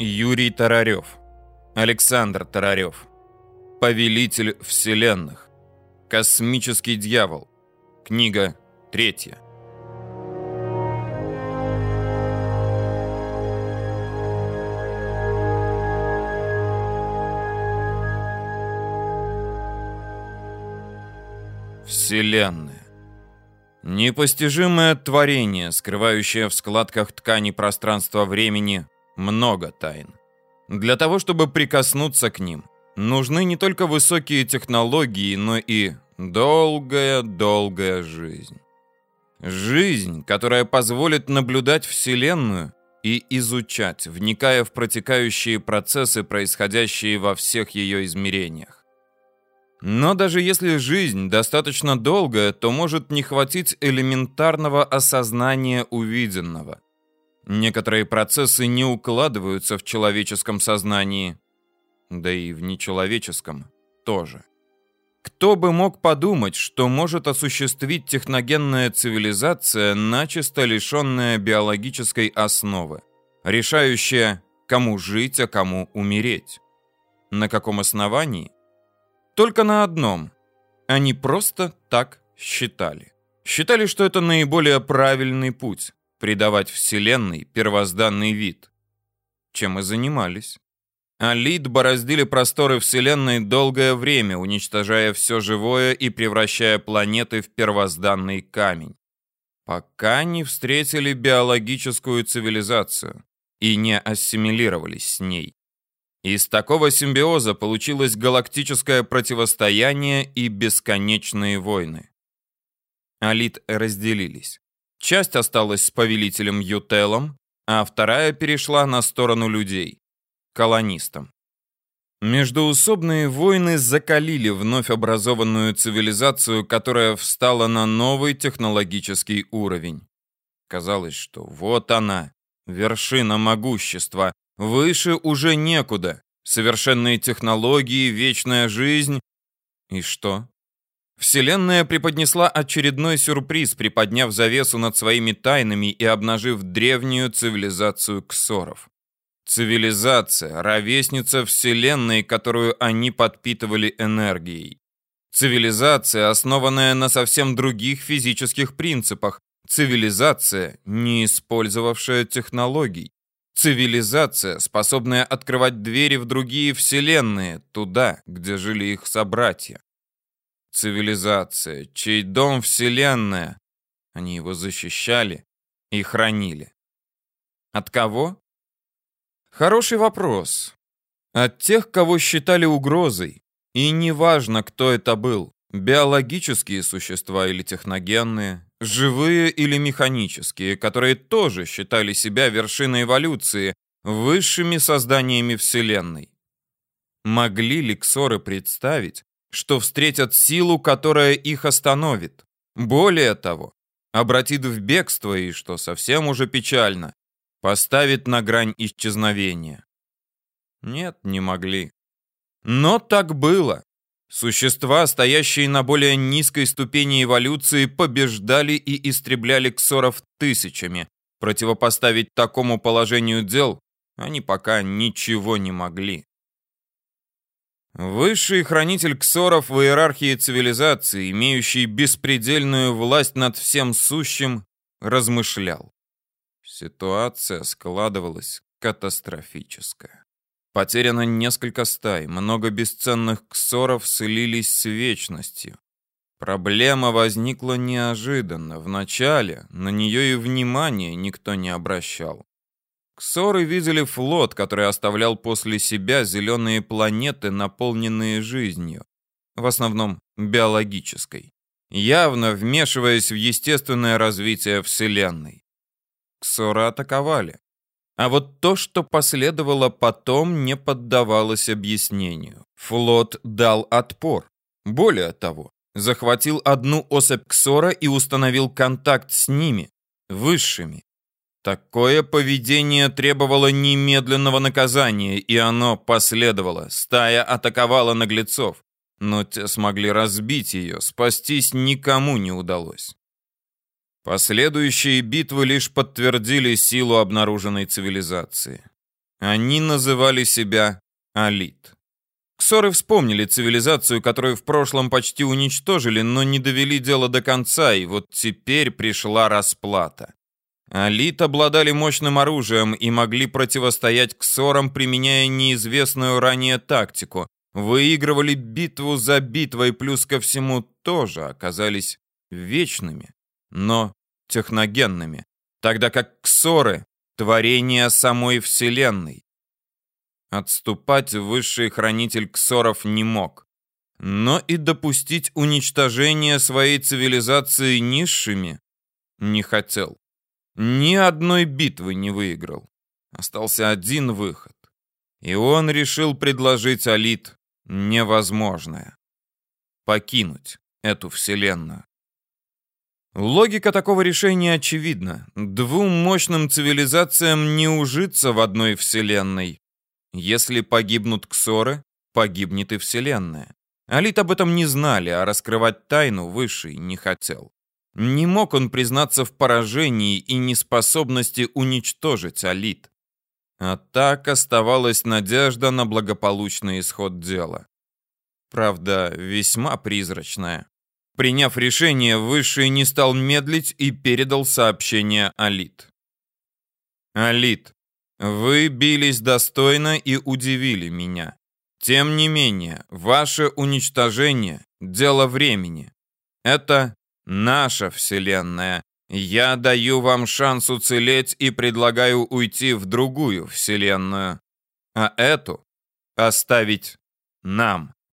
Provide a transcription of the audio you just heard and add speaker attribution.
Speaker 1: Юрий Тарарев. Александр Тарарев. Повелитель вселенных. Космический дьявол. Книга третья. Вселенная. Непостижимое творение, скрывающее в складках ткани пространства-времени много тайн. Для того, чтобы прикоснуться к ним, нужны не только высокие технологии, но и долгая-долгая жизнь. Жизнь, которая позволит наблюдать Вселенную и изучать, вникая в протекающие процессы, происходящие во всех ее измерениях. Но даже если жизнь достаточно долгая, то может не хватить элементарного осознания увиденного. Некоторые процессы не укладываются в человеческом сознании, да и в нечеловеческом тоже. Кто бы мог подумать, что может осуществить техногенная цивилизация, начисто лишенная биологической основы, решающая, кому жить, а кому умереть? На каком основании? Только на одном. Они просто так считали. Считали, что это наиболее правильный путь придавать Вселенной первозданный вид. Чем и занимались. Алид бороздили просторы Вселенной долгое время, уничтожая все живое и превращая планеты в первозданный камень. Пока не встретили биологическую цивилизацию и не ассимилировались с ней. Из такого симбиоза получилось галактическое противостояние и бесконечные войны. Алит разделились. Часть осталась с повелителем Ютелом, а вторая перешла на сторону людей, колонистам. Междуусобные войны закалили вновь образованную цивилизацию, которая встала на новый технологический уровень. Казалось, что вот она, вершина могущества, выше уже некуда. Совершенные технологии, вечная жизнь. И что? Вселенная преподнесла очередной сюрприз, приподняв завесу над своими тайнами и обнажив древнюю цивилизацию ксоров. Цивилизация, ровесница Вселенной, которую они подпитывали энергией. Цивилизация, основанная на совсем других физических принципах. Цивилизация, не использовавшая технологий. Цивилизация, способная открывать двери в другие вселенные, туда, где жили их собратья цивилизация, чей дом вселенная. Они его защищали и хранили. От кого? Хороший вопрос. От тех, кого считали угрозой. И неважно, кто это был. Биологические существа или техногенные, живые или механические, которые тоже считали себя вершиной эволюции, высшими созданиями Вселенной. Могли ли ксоры представить, что встретят силу, которая их остановит. Более того, обратит в бегство и, что совсем уже печально, поставит на грань исчезновения. Нет, не могли. Но так было. Существа, стоящие на более низкой ступени эволюции, побеждали и истребляли ксоров тысячами. Противопоставить такому положению дел они пока ничего не могли. Высший хранитель ксоров в иерархии цивилизации, имеющий беспредельную власть над всем сущим, размышлял. Ситуация складывалась катастрофическая. Потеряно несколько стай, много бесценных ксоров слились с вечностью. Проблема возникла неожиданно. Вначале на нее и внимания никто не обращал. Ксоры видели флот, который оставлял после себя зеленые планеты, наполненные жизнью, в основном биологической, явно вмешиваясь в естественное развитие Вселенной. Ксоры атаковали. А вот то, что последовало потом, не поддавалось объяснению. Флот дал отпор. Более того, захватил одну особь Ксора и установил контакт с ними, высшими. Такое поведение требовало немедленного наказания, и оно последовало. Стая атаковала наглецов, но те смогли разбить ее, спастись никому не удалось. Последующие битвы лишь подтвердили силу обнаруженной цивилизации. Они называли себя Алит. Ксоры вспомнили цивилизацию, которую в прошлом почти уничтожили, но не довели дело до конца, и вот теперь пришла расплата. Алит обладали мощным оружием и могли противостоять ксорам, применяя неизвестную ранее тактику. Выигрывали битву за битвой, плюс ко всему тоже оказались вечными, но техногенными, тогда как ксоры — творение самой Вселенной. Отступать высший хранитель ксоров не мог, но и допустить уничтожение своей цивилизации низшими не хотел. Ни одной битвы не выиграл. Остался один выход. И он решил предложить Алит невозможное. Покинуть эту вселенную. Логика такого решения очевидна. Двум мощным цивилизациям не ужиться в одной вселенной. Если погибнут ксоры, погибнет и вселенная. Алит об этом не знали, а раскрывать тайну Высший не хотел. Не мог он признаться в поражении и неспособности уничтожить Алит. А так оставалась надежда на благополучный исход дела. Правда, весьма призрачная. Приняв решение, Высший не стал медлить и передал сообщение Алит. «Алит, вы бились достойно и удивили меня. Тем не менее, ваше уничтожение – дело времени. Это наша Вселенная, я даю вам шанс уцелеть и предлагаю уйти в другую вселенную, а эту оставить нам.